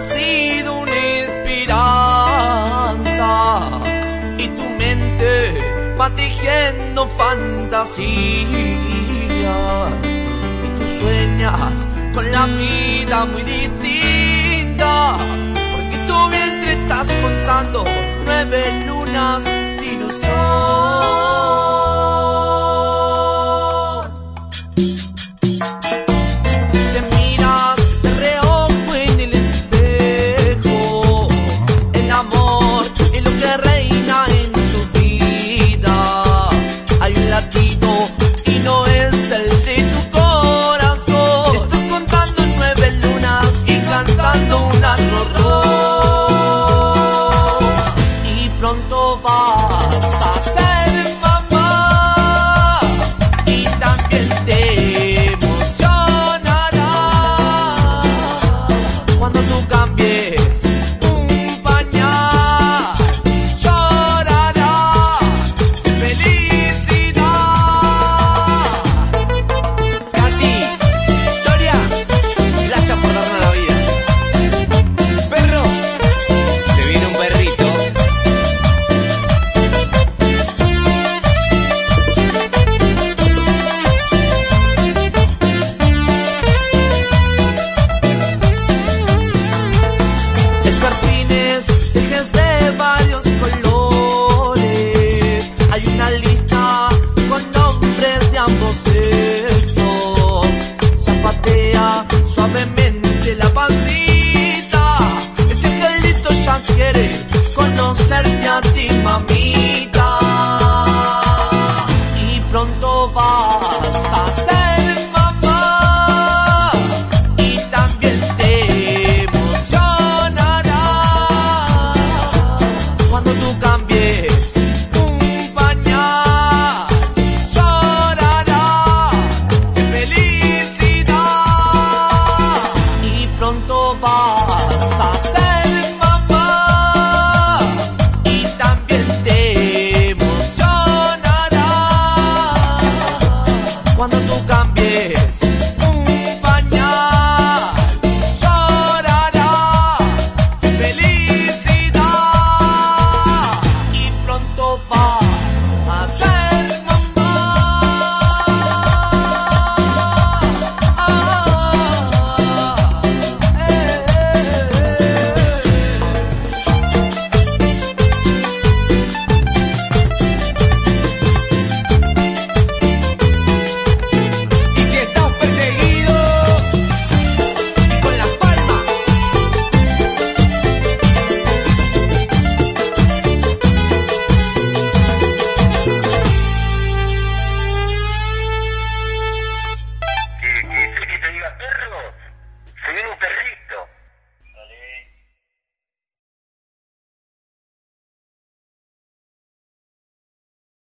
ha sido una esperanza y tu mente va tejiendo fantasías y tú sueñas con la vida muy distinta porque tu vientre estás contando nueve lunas de ilusión. dejes de cambies.